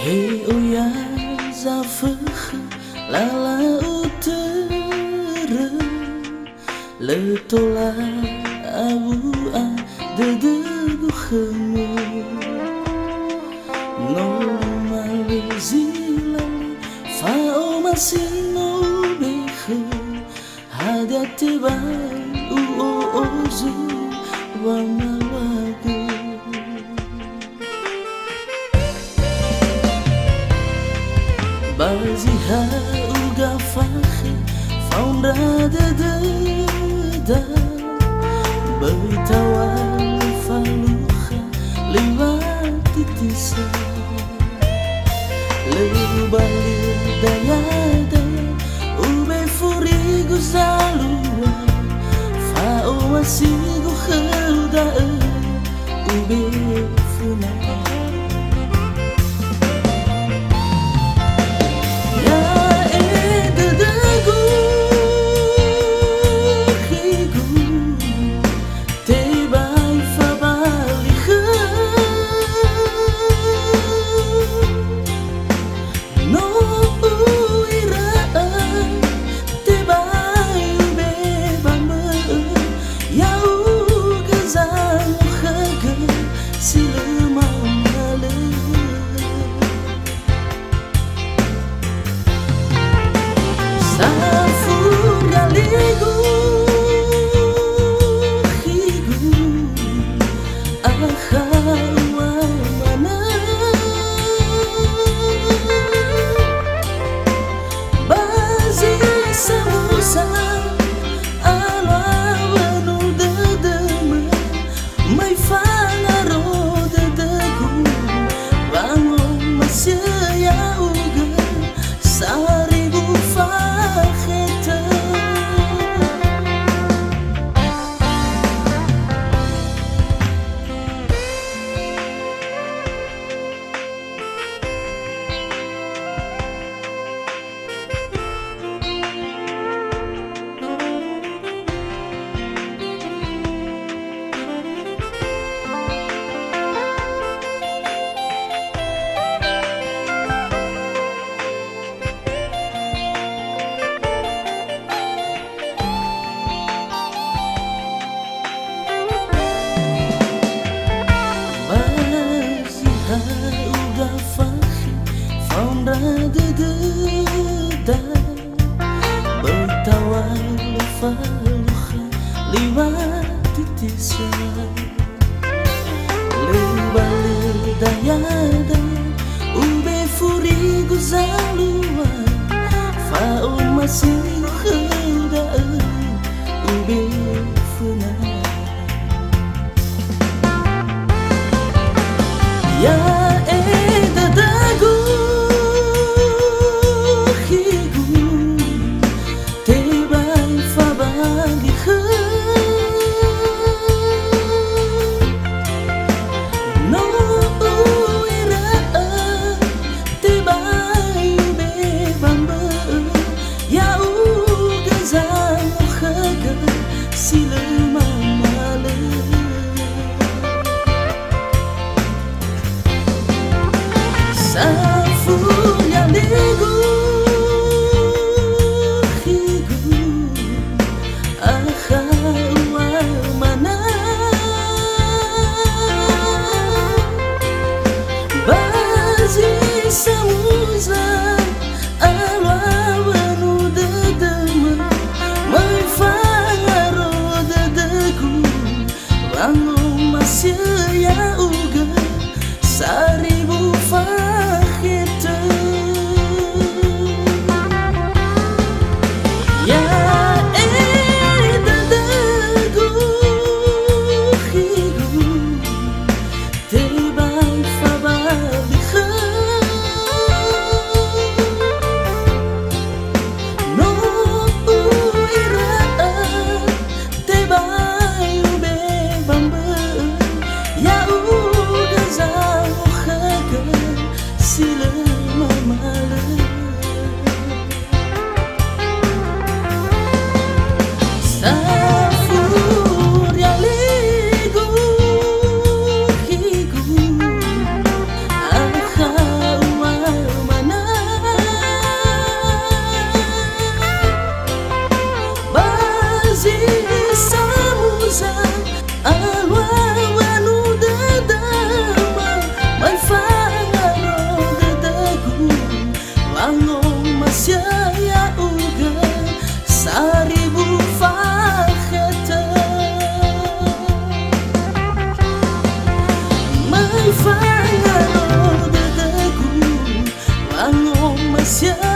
헤어야 자프흐 라라 우트르 르토라 아우아 드드구흐무 노말리질라 파오마시노베흐 하다테바 우오오즈 와마와구 Bertawal faluha lewati tisa Lebalir daya daya ube furigu zalua Fa o asigu khada Bertawal faluha liwati tisa Lebalir dayada ube furigu zalua Fa'o masih 谢谢